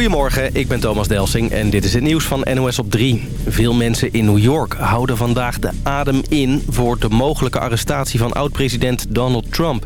Goedemorgen, ik ben Thomas Delsing en dit is het nieuws van NOS op 3. Veel mensen in New York houden vandaag de adem in... voor de mogelijke arrestatie van oud-president Donald Trump.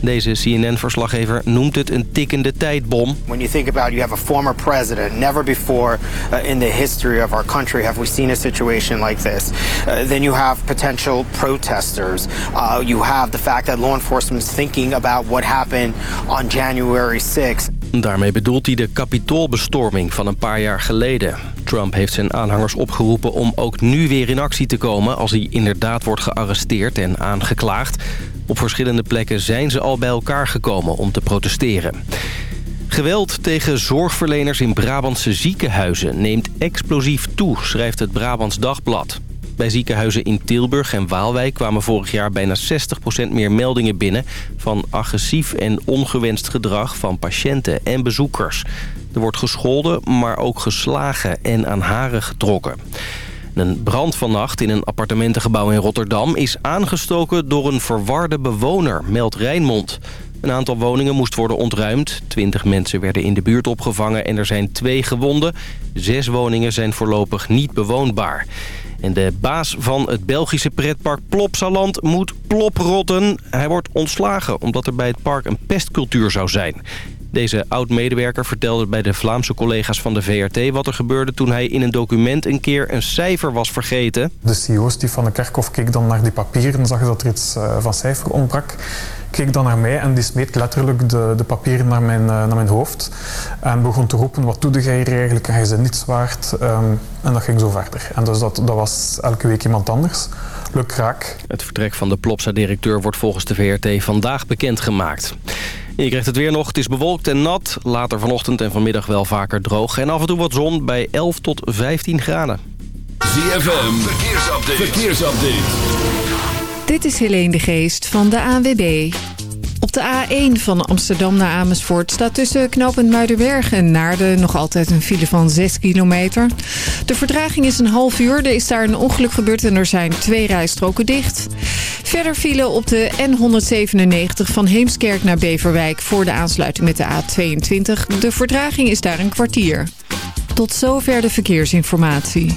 Deze CNN-verslaggever noemt het een tikkende tijdbom. When you think about you have a former president, never before uh, in the history of our country have we seen a situation like this. Uh, then you have potential protesters. Uh, you have the fact that law enforcement is thinking about what happened on January 6th. Daarmee bedoelt hij de kapitoolbestorming van een paar jaar geleden. Trump heeft zijn aanhangers opgeroepen om ook nu weer in actie te komen... als hij inderdaad wordt gearresteerd en aangeklaagd. Op verschillende plekken zijn ze al bij elkaar gekomen om te protesteren. Geweld tegen zorgverleners in Brabantse ziekenhuizen neemt explosief toe, schrijft het Brabants Dagblad. Bij ziekenhuizen in Tilburg en Waalwijk kwamen vorig jaar bijna 60% meer meldingen binnen... van agressief en ongewenst gedrag van patiënten en bezoekers. Er wordt gescholden, maar ook geslagen en aan haren getrokken. Een brand vannacht in een appartementengebouw in Rotterdam... is aangestoken door een verwarde bewoner, meldt Rijnmond. Een aantal woningen moest worden ontruimd. Twintig mensen werden in de buurt opgevangen en er zijn twee gewonden. Zes woningen zijn voorlopig niet bewoonbaar. En de baas van het Belgische pretpark Plopsaland moet ploprotten. Hij wordt ontslagen omdat er bij het park een pestcultuur zou zijn. Deze oud-medewerker vertelde bij de Vlaamse collega's van de VRT... wat er gebeurde toen hij in een document een keer een cijfer was vergeten. De CEO Steve van de Kerkhof keek dan naar die papieren... en zag dat er iets uh, van cijfer ontbrak keek dan naar mij en die smeet letterlijk de, de papieren naar mijn, uh, naar mijn hoofd. En begon te roepen, wat doe jij hier eigenlijk? Hij is niets waard. Um, en dat ging zo verder. En dus dat, dat was elke week iemand anders. Luk raak. Het vertrek van de Plopsa-directeur wordt volgens de VRT vandaag bekendgemaakt. Je krijgt het weer nog. Het is bewolkt en nat. Later vanochtend en vanmiddag wel vaker droog. En af en toe wat zon bij 11 tot 15 graden. ZFM, verkeersupdate. verkeersupdate. Dit is Helene de Geest van de ANWB. Op de A1 van Amsterdam naar Amersfoort staat tussen knooppunt Muidenberg en Naarden nog altijd een file van 6 kilometer. De vertraging is een half uur. Er is daar een ongeluk gebeurd en er zijn twee rijstroken dicht. Verder file op de N197 van Heemskerk naar Beverwijk voor de aansluiting met de A22. De vertraging is daar een kwartier. Tot zover de verkeersinformatie.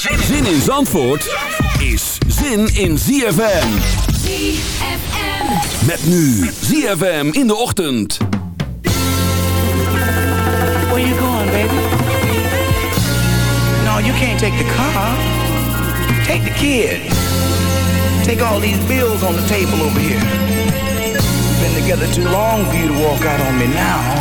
Zin in Zandvoort is zin in ZFM. ZFM. Met nu ZFM in de ochtend. Where you going, baby? No, you can't take the car. Take the kids. Take all these bills on the table over here. We've been together too long for you to walk out on me now.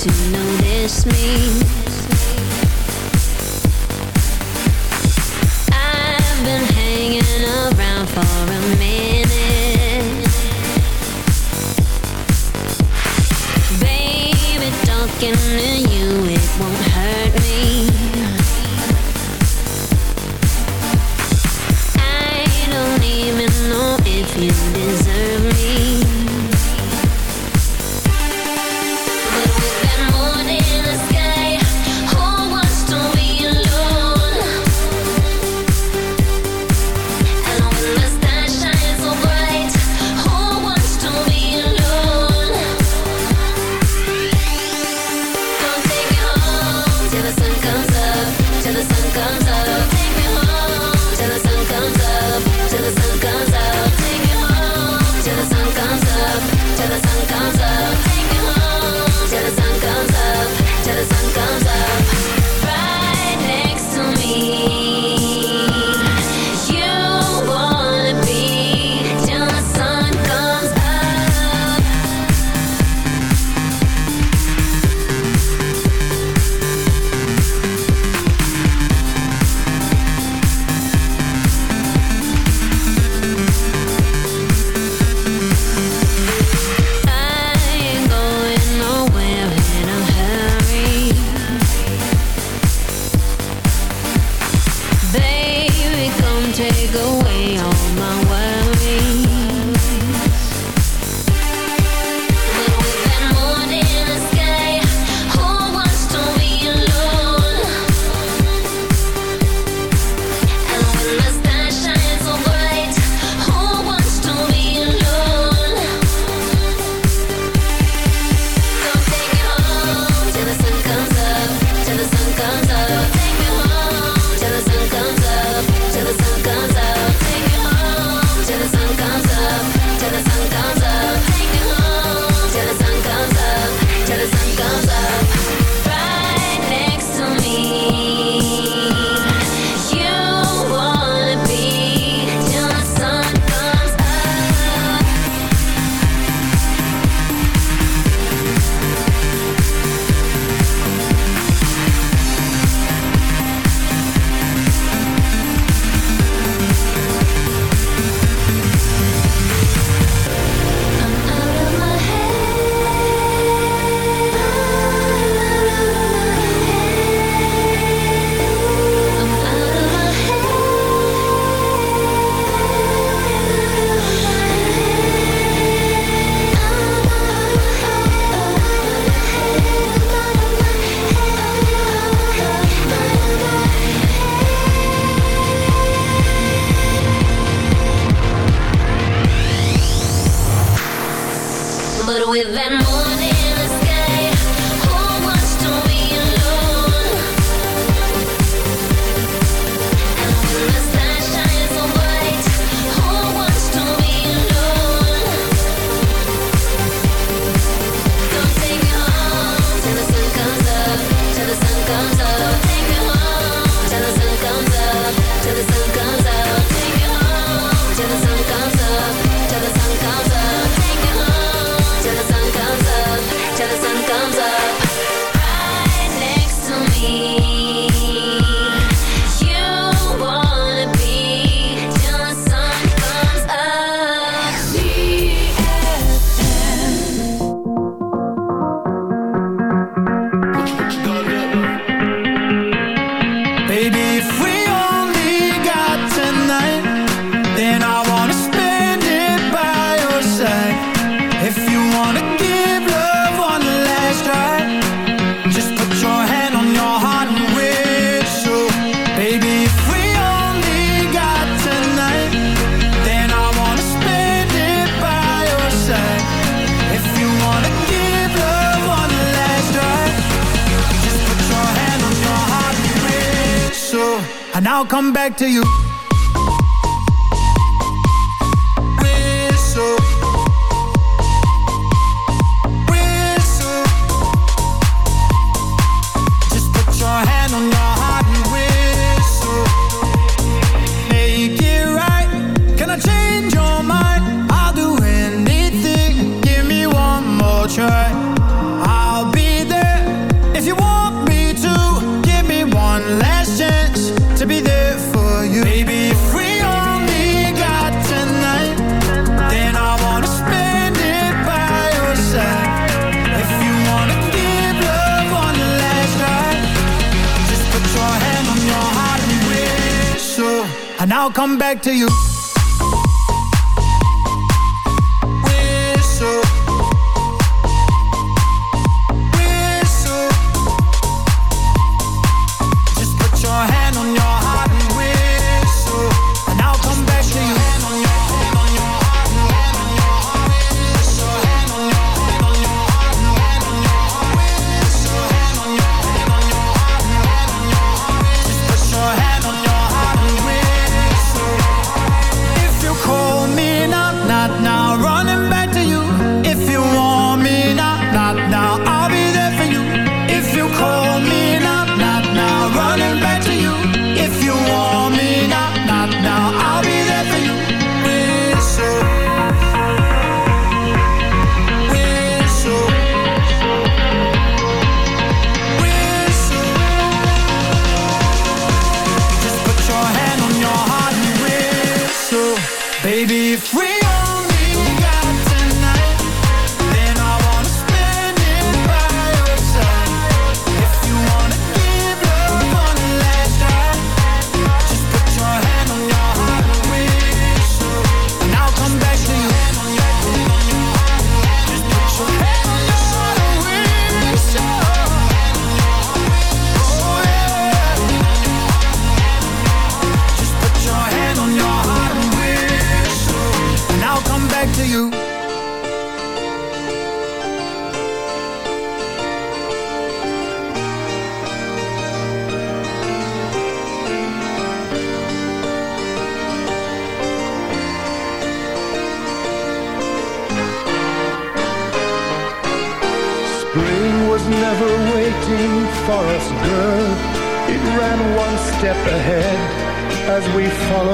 To notice me.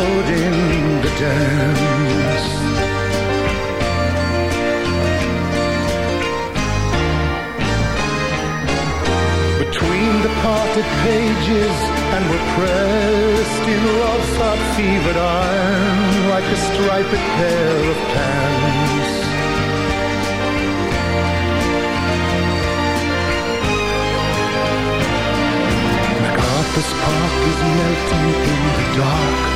Followed in the dance. Between the parted pages and we're pressed in love's hot fevered iron like a striped pair of pants. MacArthur's Park is melting in the dark.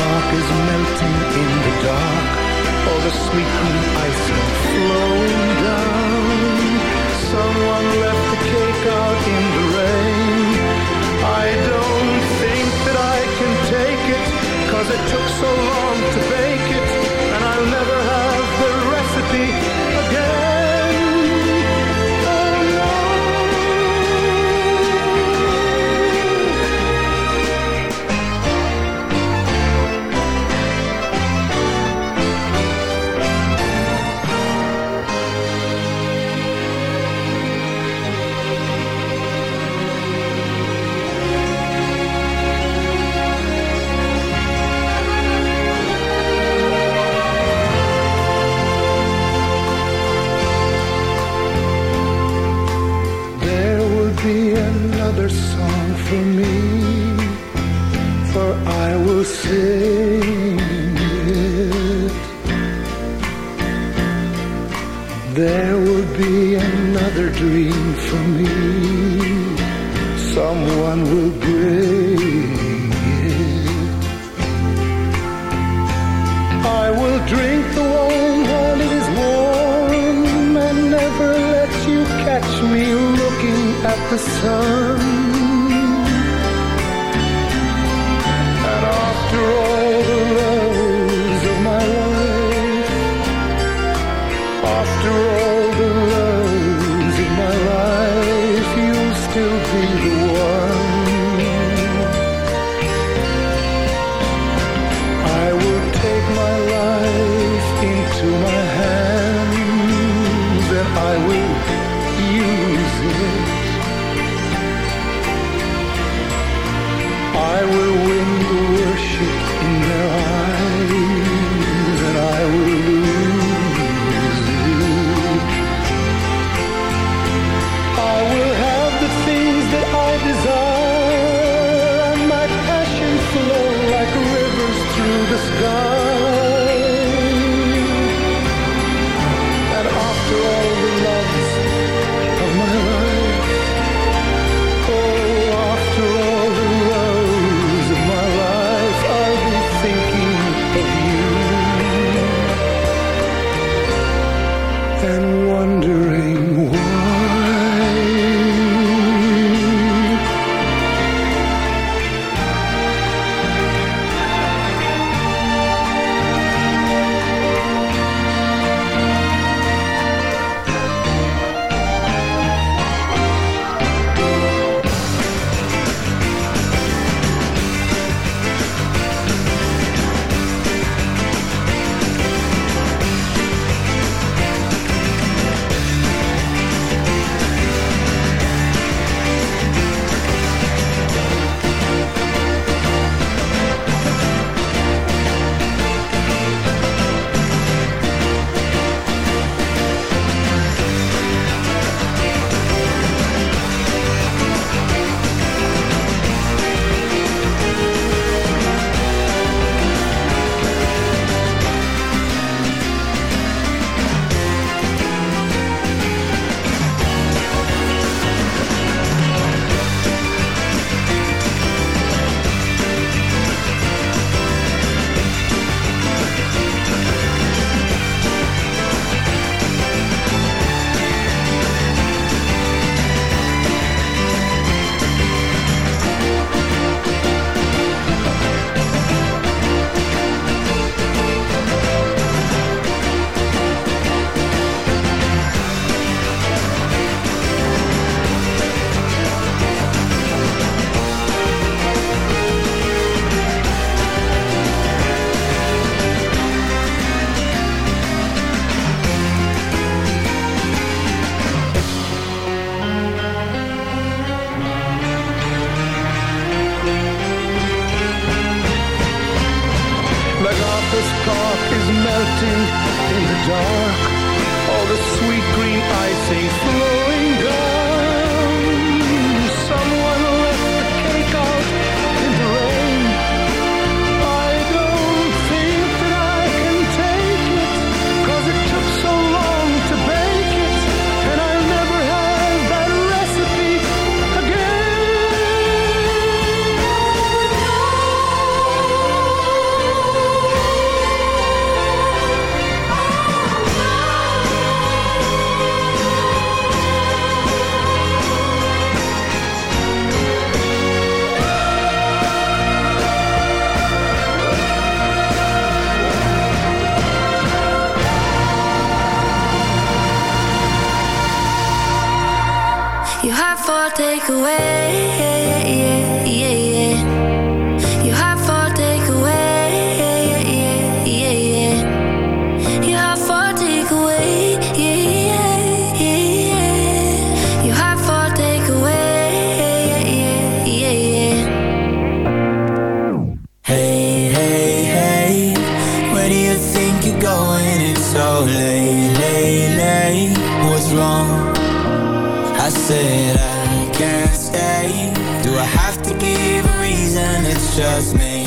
MacArthur's Park is melting in the dark. All the sweet green icing flowing down. Someone left the cake out in the rain. I don't think that I can take it, cause it took so long to bake it,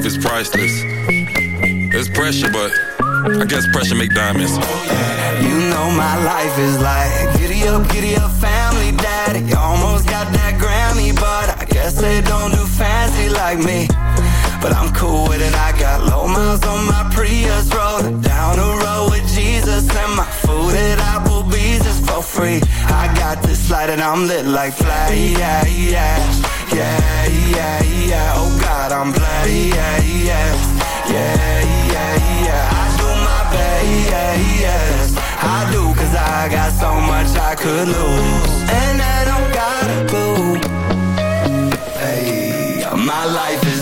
life is priceless. It's pressure, but I guess pressure make diamonds. You know my life is like giddy up, giddy up, family daddy. Almost got that Grammy, but I guess they don't do fancy like me. But I'm cool with it. I got low miles on my Prius, rolling down the road with Jesus and my feel free. I got this light and I'm lit like flash. Yeah, yeah, yeah, yeah, yeah. Oh God, I'm blessed Yeah, yeah, yeah, yeah, yeah. I do my best. I do 'cause I got so much I could lose. And I don't gotta go Hey, my life is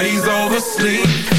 Party's oversleep.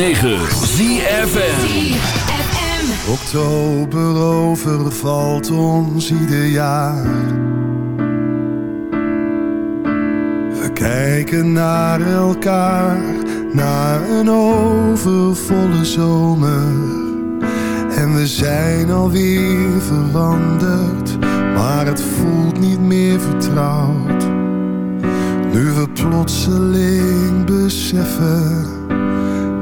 ZFM. Oktober overvalt ons ieder jaar. We kijken naar elkaar, naar een overvolle zomer. En we zijn alweer veranderd, maar het voelt niet meer vertrouwd. Nu we plotseling beseffen